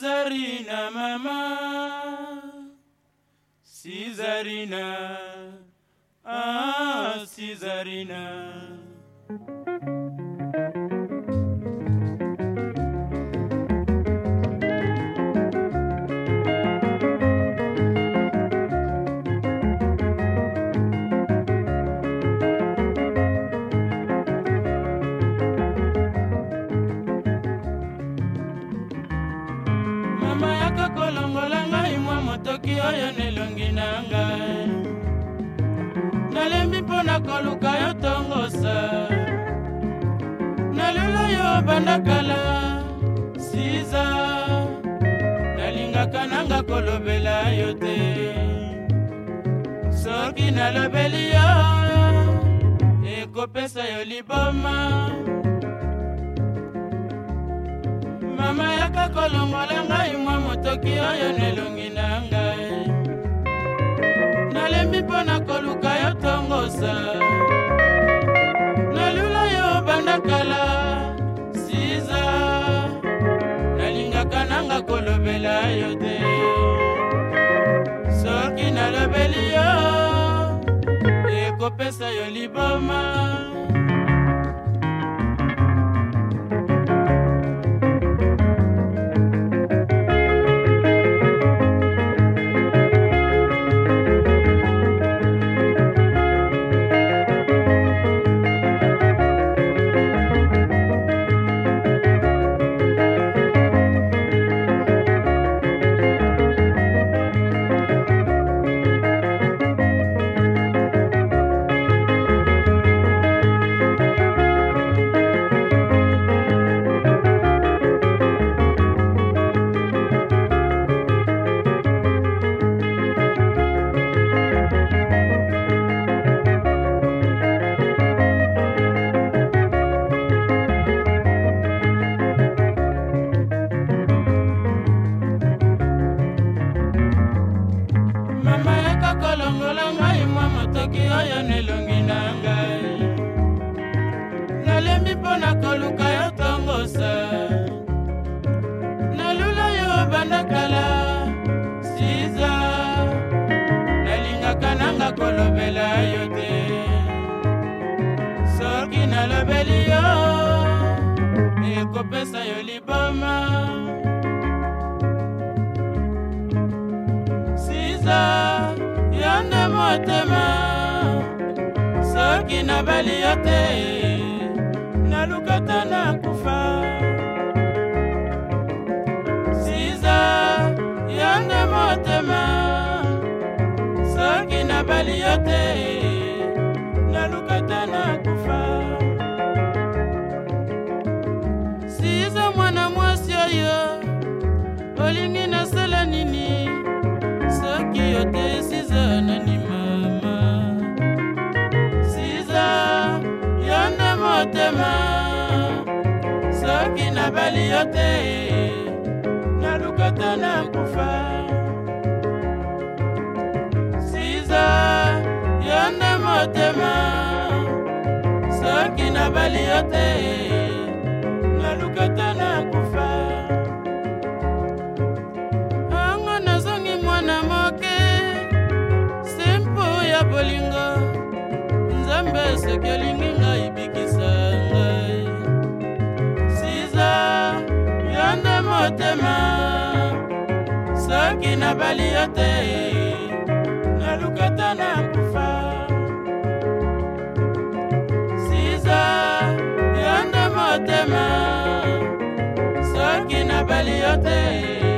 Caesarina, Mama, Caesarina, ah, Caesarina. yo na elongi na ngai nalembi mpo na koluka yo tongosa nalela yo banda kala siza nalingaka nanga kolobela yo te soki nalobeli yo ekopesa yo liboma mama yaka kolongola ngai mwa motoki oyo nelongi na ngai nalela yo te soki nalobeli yo ekopesa yo liboma alongola ngai mwa motoki oyo na elongi na ngai nalembi mpo na koluka yo tongosa nalula yo obanda kala siza nalingaka nanga kolobela yo te soki nalobeli yo ekopesa yo liboma motema soki nabali yo te nalukata nakufa siza yanga motema soki nabali yo te nalukata nakufa siza mwana mwasi oyo olingi nasala nini soki yo te motema soki nabali yo te nalukota na nkufa siza yo nde motema soki nabali yo te nalukota na nkufa ango nazongi mwana moke simpu ya bolingo nzambe soki olingi ngai motema soki nabali yo te nalukata na kufa siza yo nde motema soki nabali yo te